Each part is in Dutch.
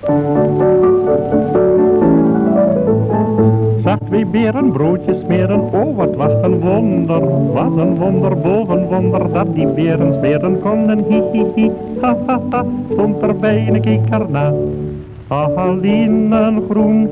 Zag twee beren broodjes smeren, oh wat was een wonder, was een wonder boven wonder, dat die beren smeren konden, hi hi hi, ha ha ha, stond erbij en keek erna. Groen, groen,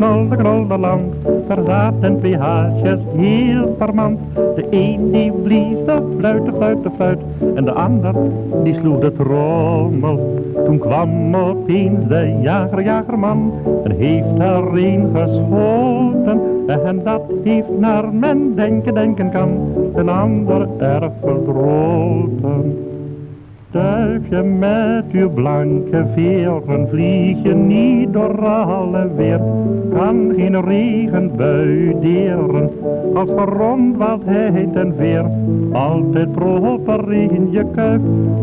knolde, knolde lang. Er zaten twee haasjes, heel vermand. De een die blies de fluit, de fluit, de fluit. En de ander die sloeg de trommel. Toen kwam opeens de jager, jagerman. En heeft er een geschoten. En dat heeft naar men denken, denken kan. Een ander erg verdroten. Duifje met uw blanke veren, vlieg je niet door alle weer. Kan geen regenbui deren, als gerondwaldheid en veer. Altijd proper in je kuif,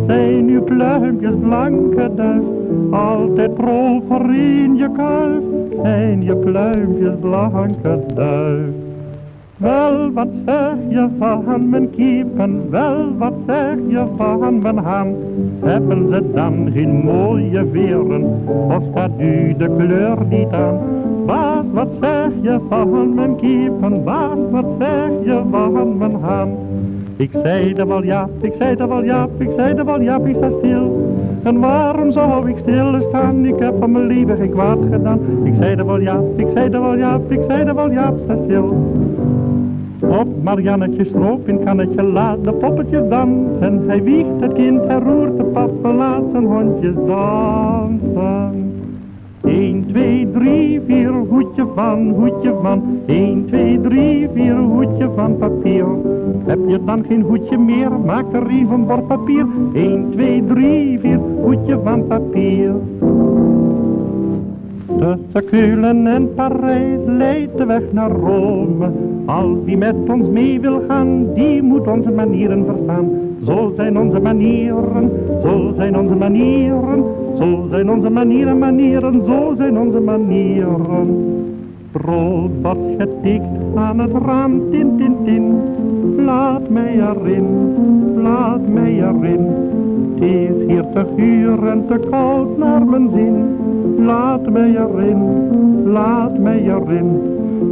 zijn uw pluimpjes blanke duif. Altijd proper in je kuif, zijn je pluimpjes blanke duif. Wel, wat zeg je van mijn kiepen, wel, wat zeg je van mijn haan? Hebben ze dan geen mooie veren, of staat u de kleur niet aan? Baas, wat zeg je van mijn kiepen, baas, wat zeg je van mijn haan? Ik zei er wel ja, ik zei er wel ja, ik zei er wel ja, ik sta stil. En waarom zou ik stil staan? Ik heb van mijn lieve geen kwaad gedaan. Ik zei er wel ja, ik zei er wel ja, ik zei er wel ja, sta stil. Op Mariannetje stroop in kannetje laat de poppetjes dansen. Hij wiegt het kind, hij roert de papa, laat zijn hondjes dansen. 1, 2, 3, 4, hoedje van, hoedje van. 1, 2, 3, 4, hoedje van papier. Heb je dan geen hoedje meer, maak er een van bordpapier. 1, 2, 3, 4, hoedje van papier. Tussen Keulen en Parijs leidt de weg naar Rome. Al wie met ons mee wil gaan, die moet onze manieren verstaan. Zo zijn onze manieren, zo zijn onze manieren, zo zijn onze manieren, manieren, zo zijn onze manieren. Wat getikt aan het raam, tin, tin, tin. Laat mij erin. Het is hier te guur en te koud naar mijn zin. Laat mij erin, laat mij erin.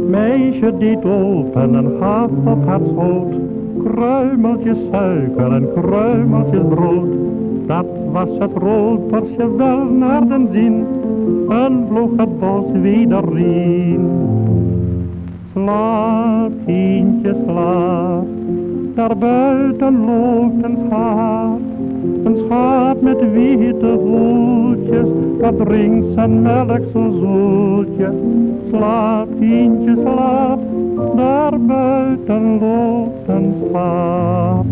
Meisje deed open en gaf op haar schoot. Kruimeltjes suiker en kruimeltjes brood. Dat was het roodborstje wel naar den zin. En vloog het bos weer in. Slaap, kindje, slaap. Daar buiten loopt een schaap. Een schaap met witte voetjes, dat drinkt zijn melk zo zoetjes. Slaap, kindje, slaap, daar buiten loopt een schaap.